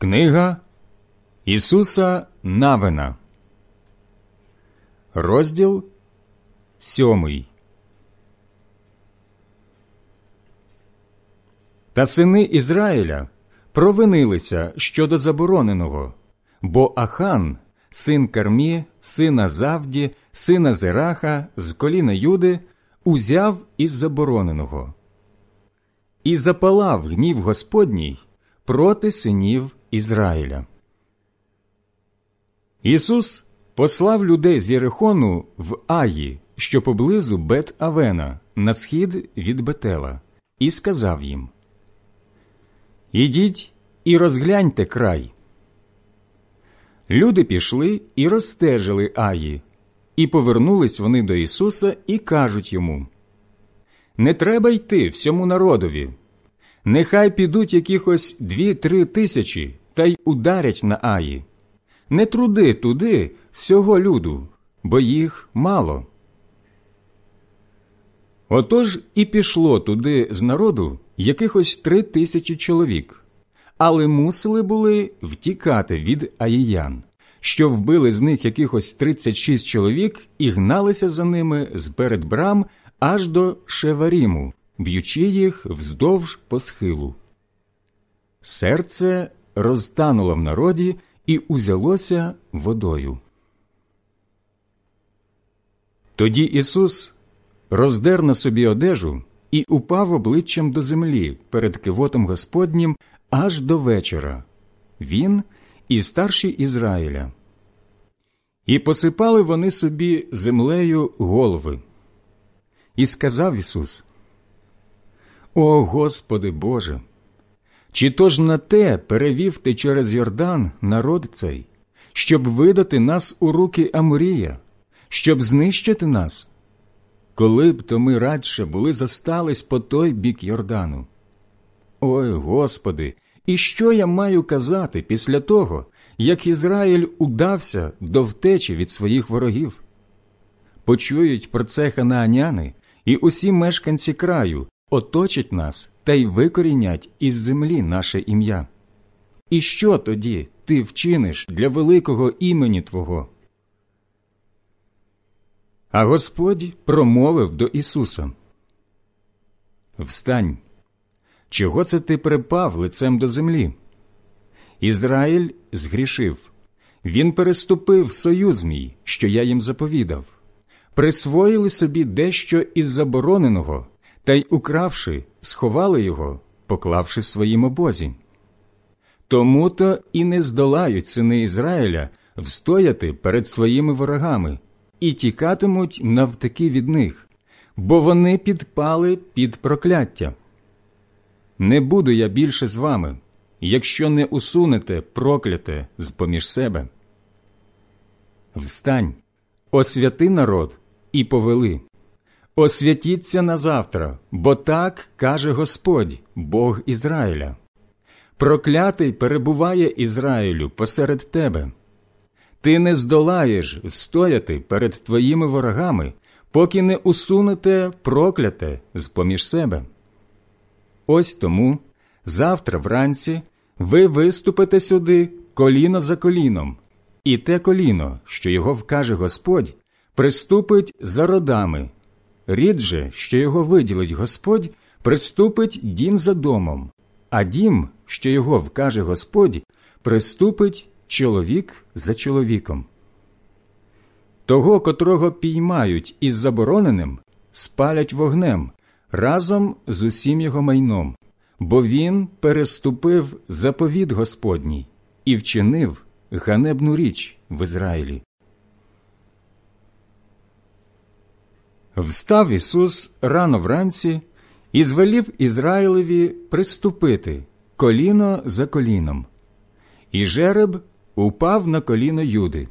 Книга Ісуса Навина, розділ сьомий. Та сини Ізраїля провинилися щодо забороненого, бо Ахан, син Кармі, сина Завді, сина Зераха з коліна Юди, узяв із забороненого. І запалав гнів Господній проти синів Ізраїля. Ісус послав людей з Єрихону в Аї, що поблизу Бет Авена, на схід від Бетела, і сказав їм Ідіть і розгляньте край. Люди пішли і розстежили Аї, і повернулись вони до Ісуса і кажуть йому Не треба йти всьому народові. Нехай підуть якихось дві-три тисячі та й ударять на Аї. Не труди туди всього люду, бо їх мало. Отож і пішло туди з народу якихось три тисячі чоловік, але мусили були втікати від аїян, що вбили з них якихось тридцять шість чоловік і гналися за ними з перед брам аж до Шеваріму, б'ючи їх вздовж по схилу. Серце розтануло в народі і узялося водою. Тоді Ісус роздер на собі одежу і упав обличчям до землі перед кивотом Господнім аж до вечора, він і старші Ізраїля. І посипали вони собі землею голови. І сказав Ісус О Господи Боже! Чи то ж на те перевів ти через Йордан народ цей, щоб видати нас у руки Амурія, щоб знищити нас? Коли б то ми радше були зостались по той бік Йордану? Ой Господи, і що я маю казати після того, як Ізраїль удався до втечі від своїх ворогів? Почують про це ханааняни і усі мешканці краю, оточать нас та й викорінять із землі наше ім'я. І що тоді ти вчиниш для великого імені Твого? А Господь промовив до Ісуса Встань, чого це ти припав лицем до землі? Ізраїль згрішив, він переступив союз мій, що я їм заповідав, присвоїли собі дещо із забороненого та й, укравши, сховали його, поклавши в своїм обозі. Тому то і не здолають сини Ізраїля встояти перед своїми ворогами і тікатимуть навтаки від них, бо вони підпали під прокляття. Не буду я більше з вами, якщо не усунете прокляте з поміж себе. Встань, освяти народ і повели. Освятіться на завтра, бо так каже Господь, Бог Ізраїля. Проклятий перебуває Ізраїлю посеред тебе. Ти не здолаєш стояти перед твоїми ворогами, поки не усунете прокляте з поміж себе. Ось тому завтра вранці ви виступите сюди коліно за коліном, і те коліно, що його вкаже Господь, приступить за родами. Рід же, що його виділить Господь, приступить дім за домом, а дім, що його вкаже Господь, приступить чоловік за чоловіком. Того, котрого піймають із забороненим, спалять вогнем разом з усім його майном, бо він переступив заповіт Господній і вчинив ганебну річ в Ізраїлі. Встав Ісус рано вранці і звелів Ізраїлеві приступити коліно за коліном, і жереб упав на коліно Юди.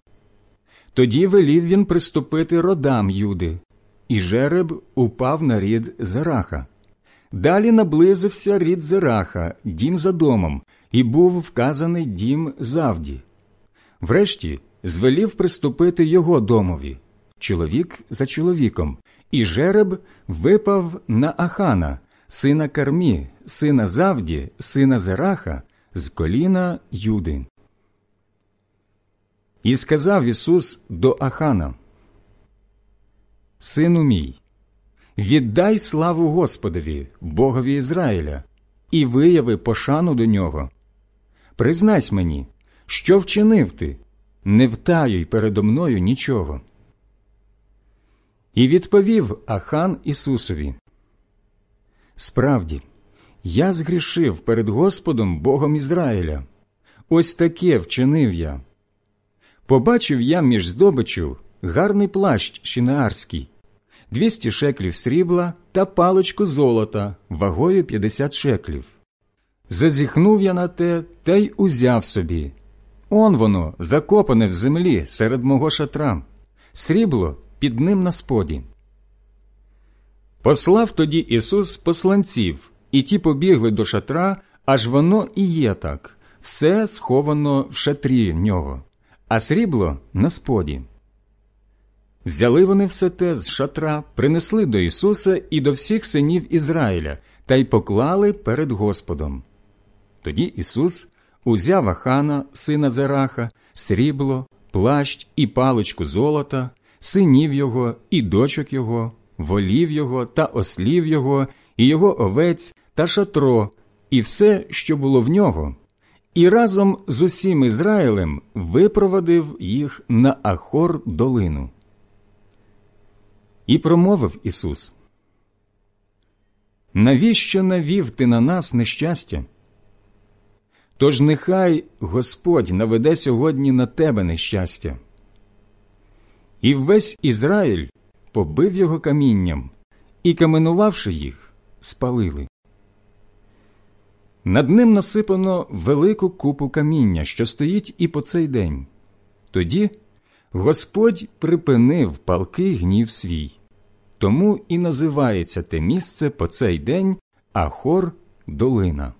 Тоді велів він приступити родам Юди, і жереб упав на рід Зераха. Далі наблизився рід Зераха, дім за домом, і був вказаний дім завді. Врешті звелів приступити його домові, чоловік за чоловіком, і жереб випав на Ахана, сина Кармі, сина Завді, сина Зераха, з коліна Юди. І сказав Ісус до Ахана, Сину мій, віддай славу Господові, Богові Ізраїля, і вияви пошану до нього. Признайсь мені, що вчинив ти, не втаюй передо мною нічого. І відповів Ахан Ісусові Справді, я згрішив перед Господом Богом Ізраїля. Ось таке вчинив я. Побачив я між здобичю гарний плащ шинеарський, двісті шеклів срібла та паличку золота вагою п'ятдесят шеклів. Зазіхнув я на те та й узяв собі. Он воно, закопане в землі серед мого шатра, срібло під ним на споді. Послав тоді Ісус посланців, і ті побігли до шатра, аж воно і є так, все сховано в шатрі нього, а срібло на споді. Взяли вони все те з шатра, принесли до Ісуса і до всіх синів Ізраїля та й поклали перед Господом. Тоді Ісус узяв Ахана, сина Зераха, срібло, плащ і паличку золота, синів його і дочок його, волів його та ослів його, і його овець та шатро, і все, що було в нього, і разом з усім Ізраїлем випровадив їх на Ахор долину. І промовив Ісус. Навіщо навів ти на нас нещастя? Тож нехай Господь наведе сьогодні на тебе нещастя. І весь Ізраїль побив його камінням і, каменувавши їх, спалили. Над ним насипано велику купу каміння, що стоїть і по цей день. Тоді Господь припинив палкий гнів свій, тому і називається те місце по цей день Ахор долина.